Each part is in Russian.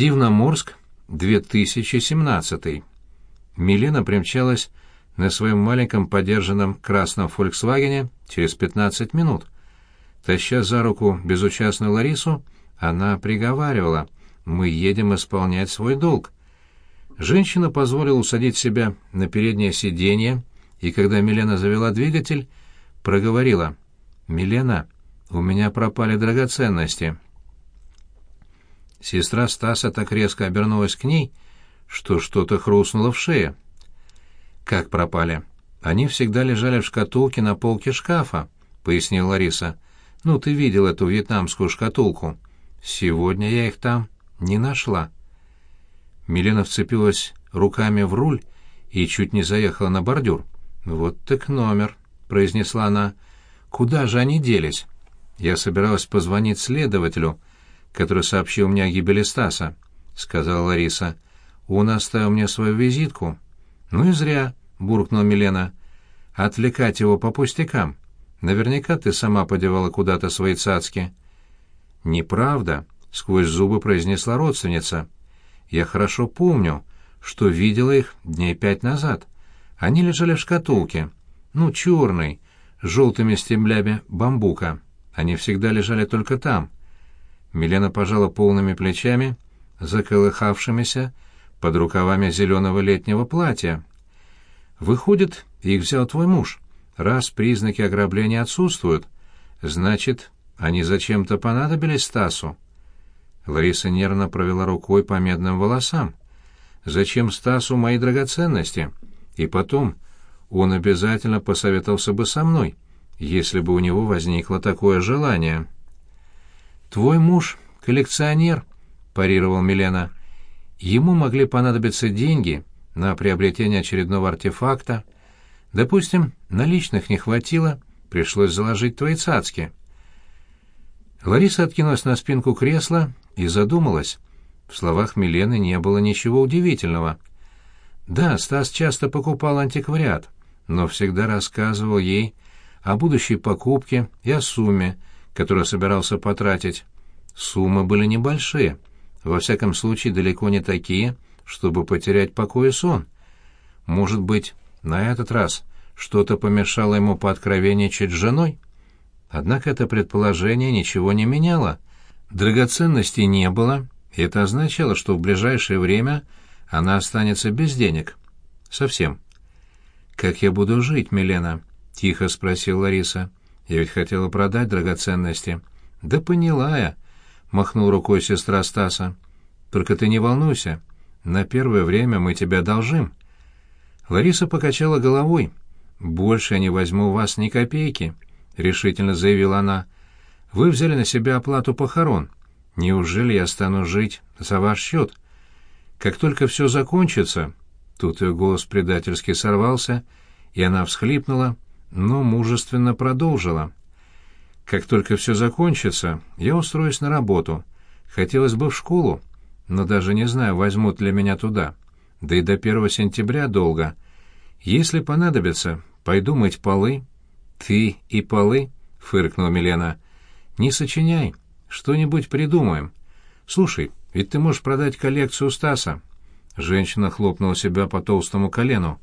Дивноморск, 2017. Милена примчалась на своем маленьком подержанном красном «Фольксвагене» через 15 минут. Таща за руку безучастную Ларису, она приговаривала «Мы едем исполнять свой долг». Женщина позволила усадить себя на переднее сиденье, и когда Милена завела двигатель, проговорила «Милена, у меня пропали драгоценности». Сестра Стаса так резко обернулась к ней, что что-то хрустнуло в шее. «Как пропали?» «Они всегда лежали в шкатулке на полке шкафа», — пояснила Лариса. «Ну, ты видел эту вьетнамскую шкатулку. Сегодня я их там не нашла». Милена вцепилась руками в руль и чуть не заехала на бордюр. «Вот так номер», — произнесла она. «Куда же они делись?» Я собиралась позвонить следователю, который сообщил мне о гибели Стаса, — сказала Лариса. Он оставил мне свою визитку. Ну и зря, — буркнула Милена. Отвлекать его по пустякам. Наверняка ты сама подевала куда-то свои цацки. Неправда, — сквозь зубы произнесла родственница. Я хорошо помню, что видела их дней пять назад. Они лежали в шкатулке. Ну, черной, с желтыми стеблями бамбука. Они всегда лежали только там. Милена пожала полными плечами, заколыхавшимися под рукавами зеленого летнего платья. «Выходит, их взял твой муж. Раз признаки ограбления отсутствуют, значит, они зачем-то понадобились Стасу». Лариса нервно провела рукой по медным волосам. «Зачем Стасу мои драгоценности? И потом, он обязательно посоветовался бы со мной, если бы у него возникло такое желание». «Твой муж — коллекционер», — парировал Милена. «Ему могли понадобиться деньги на приобретение очередного артефакта. Допустим, наличных не хватило, пришлось заложить твои цацки». Лариса откинулась на спинку кресла и задумалась. В словах Милены не было ничего удивительного. Да, Стас часто покупал антиквариат, но всегда рассказывал ей о будущей покупке и о сумме, которую собирался потратить. Суммы были небольшие, во всяком случае далеко не такие, чтобы потерять покой и сон. Может быть, на этот раз что-то помешало ему пооткровенничать с женой? Однако это предположение ничего не меняло. Драгоценностей не было, и это означало, что в ближайшее время она останется без денег. Совсем. «Как я буду жить, Милена?» — тихо спросил Лариса. «Я ведь хотела продать драгоценности». «Да поняла я», — махнул рукой сестра Стаса. «Только ты не волнуйся. На первое время мы тебя должим». Лариса покачала головой. «Больше я не возьму у вас ни копейки», — решительно заявила она. «Вы взяли на себя оплату похорон. Неужели я стану жить за ваш счет? Как только все закончится...» Тут ее голос предательски сорвался, и она всхлипнула, но мужественно продолжила. Как только все закончится, я устроюсь на работу. Хотелось бы в школу, но даже не знаю, возьмут ли меня туда. Да и до первого сентября долго. Если понадобится, пойду мыть полы». «Ты и полы?» — фыркнула Милена. «Не сочиняй. Что-нибудь придумаем. Слушай, ведь ты можешь продать коллекцию Стаса». Женщина хлопнула себя по толстому колену.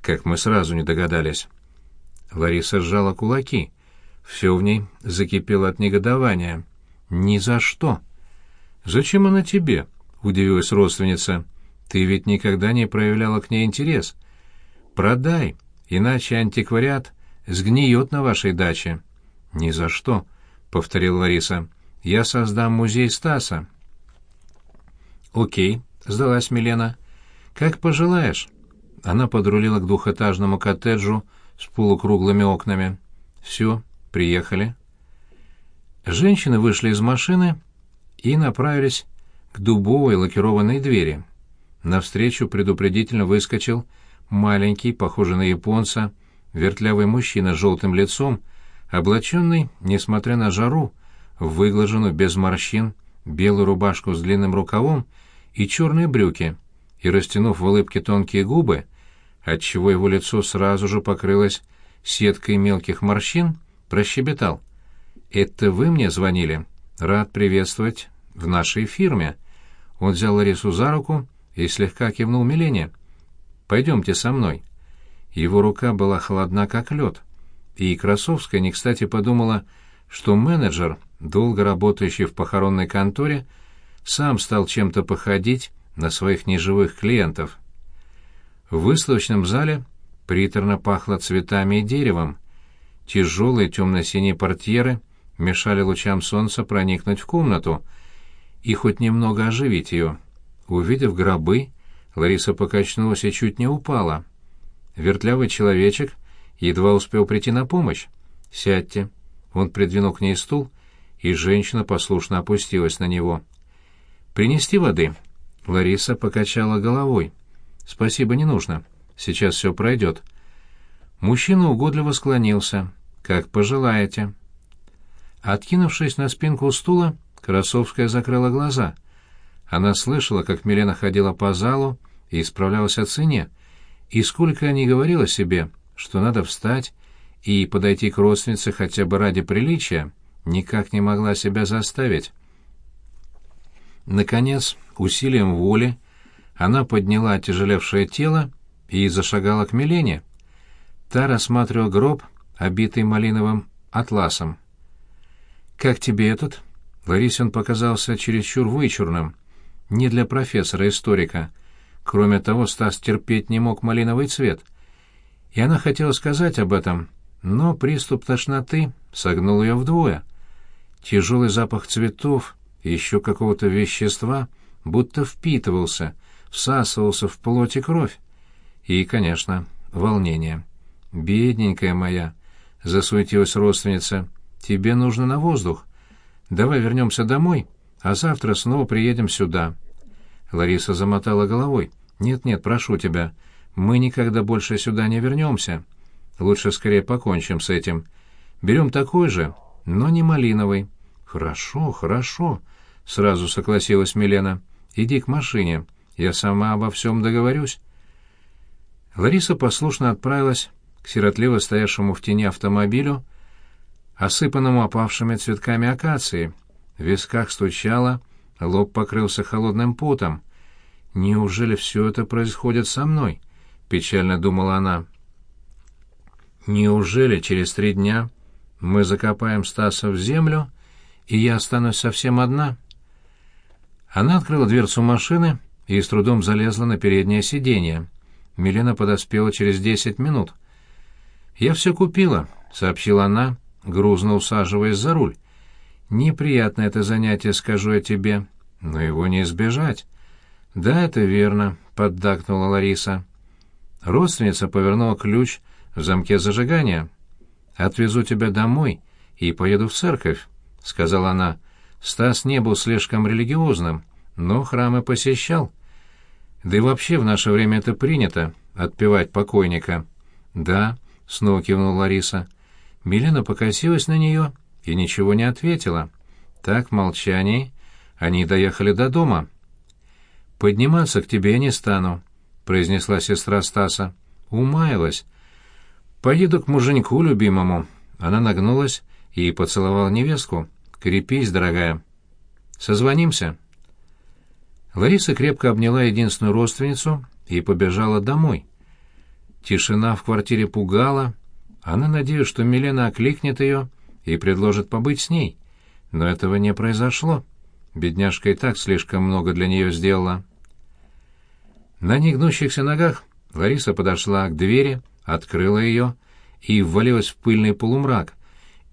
Как мы сразу не догадались. Лариса сжала кулаки. Все в ней закипело от негодования. «Ни за что!» «Зачем она тебе?» — удивилась родственница. «Ты ведь никогда не проявляла к ней интерес. Продай, иначе антиквариат сгниет на вашей даче». «Ни за что», — повторила Лариса. «Я создам музей Стаса». «Окей», — сдалась Милена. «Как пожелаешь». Она подрулила к двухэтажному коттеджу с полукруглыми окнами. «Все, Приехали. Женщины вышли из машины и направились к дубовой лакированной двери. Навстречу предупредительно выскочил маленький, похожий на японца, вертлявый мужчина с желтым лицом, облаченный, несмотря на жару, в выглаженную без морщин белую рубашку с длинным рукавом и черные брюки, и, растянув в улыбке тонкие губы, отчего его лицо сразу же покрылось сеткой мелких морщин, прощебетал. «Это вы мне звонили? Рад приветствовать в нашей фирме». Он взял Ларису за руку и слегка кивнул Милене. «Пойдемте со мной». Его рука была холодна, как лед, и Красовская не кстати подумала, что менеджер, долго работающий в похоронной конторе, сам стал чем-то походить на своих неживых клиентов. В выставочном зале приторно пахло цветами и деревом. Тяжелые темно-синие портьеры мешали лучам солнца проникнуть в комнату и хоть немного оживить ее. Увидев гробы, Лариса покачнулась и чуть не упала. Вертлявый человечек едва успел прийти на помощь. «Сядьте». Он придвинул к ней стул, и женщина послушно опустилась на него. «Принести воды?» Лариса покачала головой. «Спасибо, не нужно. Сейчас все пройдет». Мужчина угодливо склонился. «Как пожелаете». Откинувшись на спинку стула, Красовская закрыла глаза. Она слышала, как Милена ходила по залу и исправлялась о цене, и сколько они говорила себе, что надо встать и подойти к родственнице хотя бы ради приличия, никак не могла себя заставить. Наконец, усилием воли, она подняла отяжелевшее тело и зашагала к Милене. Та рассматривала гроб, обитый малиновым атласом. «Как тебе этот?» Ларисе он показался чересчур вычурным. Не для профессора-историка. Кроме того, Стас терпеть не мог малиновый цвет. И она хотела сказать об этом, но приступ тошноты согнул ее вдвое. Тяжелый запах цветов и еще какого-то вещества будто впитывался, всасывался в плоть и кровь. И, конечно, волнение. «Бедненькая моя», — засуетилась родственница, — «тебе нужно на воздух. Давай вернемся домой, а завтра снова приедем сюда». Лариса замотала головой. «Нет-нет, прошу тебя, мы никогда больше сюда не вернемся. Лучше скорее покончим с этим. Берем такой же, но не малиновый». «Хорошо, хорошо», — сразу согласилась Милена. «Иди к машине, я сама обо всем договорюсь». Лариса послушно отправилась к сиротливо стоявшему в тени автомобилю, осыпанному опавшими цветками акации. В висках стучало, лоб покрылся холодным потом. «Неужели все это происходит со мной?» — печально думала она. «Неужели через три дня мы закопаем Стаса в землю, и я останусь совсем одна?» Она открыла дверцу машины и с трудом залезла на переднее сиденье. Милена подоспела через десять минут. «Я все купила», — сообщила она, грузно усаживаясь за руль. «Неприятно это занятие, скажу я тебе, но его не избежать». «Да, это верно», — поддакнула Лариса. Родственница повернула ключ в замке зажигания. «Отвезу тебя домой и поеду в церковь», — сказала она. Стас не был слишком религиозным, но храмы посещал. Да и вообще в наше время это принято — отпевать покойника. «Да», — снова кивнула Лариса. Милена покосилась на нее и ничего не ответила. Так, в молчании, они доехали до дома. «Подниматься к тебе я не стану», — произнесла сестра Стаса. Умаялась. «Поеду к муженьку любимому». Она нагнулась и поцеловала невестку. «Крепись, дорогая». «Созвонимся». Лариса крепко обняла единственную родственницу и побежала домой. Тишина в квартире пугала, она надеялась, что Милена окликнет ее и предложит побыть с ней. Но этого не произошло. Бедняжка и так слишком много для нее сделала. На негнущихся ногах Лариса подошла к двери, открыла ее и ввалилась в пыльный полумрак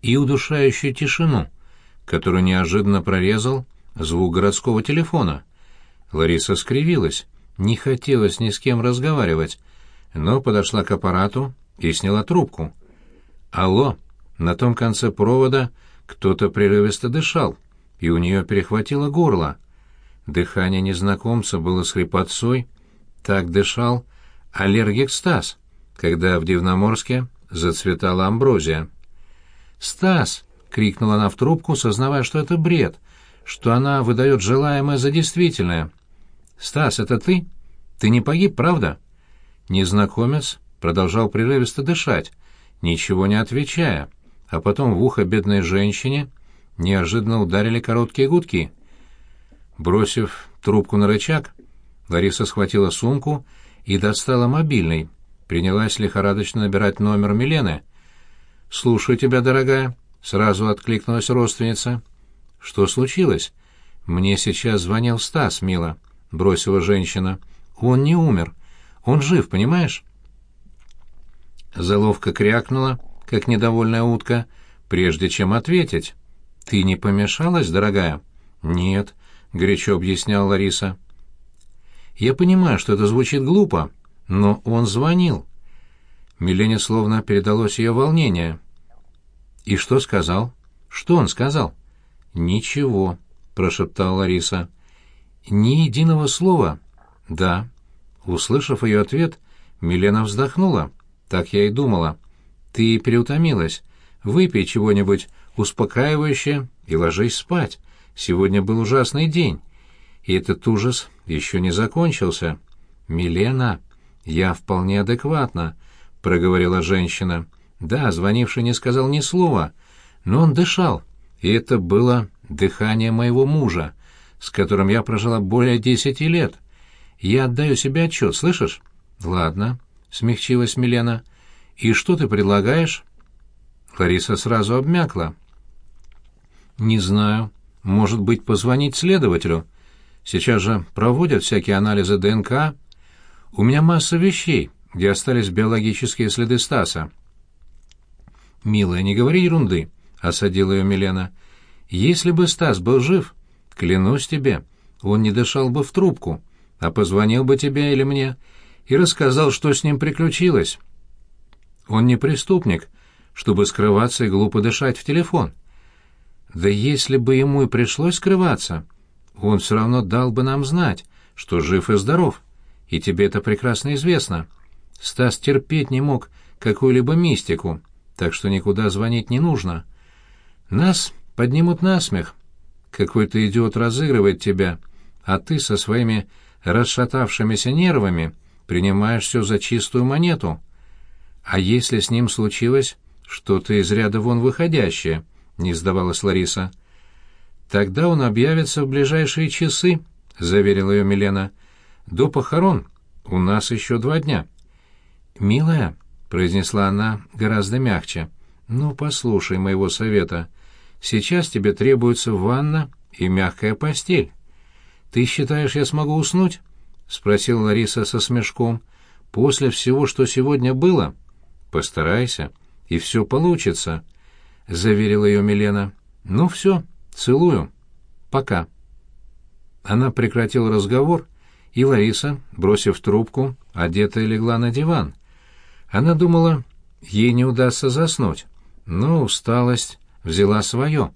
и удушающую тишину, которую неожиданно прорезал звук городского телефона. Лариса скривилась, не хотелось ни с кем разговаривать, но подошла к аппарату и сняла трубку — «Алло!» На том конце провода кто-то прерывисто дышал, и у нее перехватило горло. Дыхание незнакомца было с хрипотцой. Так дышал аллергик Стас, когда в Дивноморске зацветала амброзия. «Стас!» — крикнула она в трубку, сознавая, что это бред, что она выдает желаемое за действительное. «Стас, это ты? Ты не погиб, правда?» Незнакомец продолжал прерывисто дышать, ничего не отвечая, а потом в ухо бедной женщине неожиданно ударили короткие гудки. Бросив трубку на рычаг, Лариса схватила сумку и достала мобильный. Принялась лихорадочно набирать номер Милены. «Слушаю тебя, дорогая», — сразу откликнулась родственница. «Что случилось?» «Мне сейчас звонил Стас, мила», — бросила женщина. «Он не умер. Он жив, понимаешь?» Заловка крякнула, как недовольная утка, прежде чем ответить. «Ты не помешалась, дорогая?» «Нет», — горячо объясняла Лариса. «Я понимаю, что это звучит глупо, но он звонил». Милене словно передалось ее волнение. «И что сказал?» «Что он сказал?» «Ничего», — прошептала Лариса. «Ни единого слова?» «Да». Услышав ее ответ, Милена вздохнула. «Так я и думала. Ты переутомилась. Выпей чего-нибудь успокаивающее и ложись спать. Сегодня был ужасный день. И этот ужас еще не закончился. Милена, я вполне адекватна, проговорила женщина. Да, звонивший не сказал ни слова, но он дышал, и это было дыхание моего мужа, с которым я прожила более десяти лет. Я отдаю себе отчет, слышишь? Ладно, смягчилась Милена. И что ты предлагаешь? Лариса сразу обмякла. «Не знаю. Может быть, позвонить следователю? Сейчас же проводят всякие анализы ДНК. У меня масса вещей, где остались биологические следы Стаса». «Милая, не говори ерунды», — осадила ее Милена. «Если бы Стас был жив, клянусь тебе, он не дышал бы в трубку, а позвонил бы тебе или мне и рассказал, что с ним приключилось. Он не преступник, чтобы скрываться и глупо дышать в телефон. Да если бы ему и пришлось скрываться, он все равно дал бы нам знать, что жив и здоров, и тебе это прекрасно известно. Стас терпеть не мог какую-либо мистику, так что никуда звонить не нужно. Нас поднимут на смех. Какой-то идиот разыгрывает тебя, а ты со своими расшатавшимися нервами принимаешь все за чистую монету. А если с ним случилось что-то из ряда вон выходящее, не сдавалась Лариса. Тогда он объявится в ближайшие часы, заверила ее Милена. До похорон у нас еще два дня. Милая, произнесла она гораздо мягче. Ну, послушай моего совета. Сейчас тебе требуется ванна и мягкая постель. Ты считаешь, я смогу уснуть? спросила Лариса со смешком. После всего, что сегодня было? Постарайся и все получится», — заверила ее Милена. «Ну все, целую. Пока». Она прекратила разговор, и Лариса, бросив трубку, одетая легла на диван. Она думала, ей не удастся заснуть, но усталость взяла свое,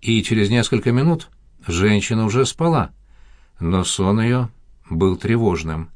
и через несколько минут женщина уже спала, но сон ее был тревожным.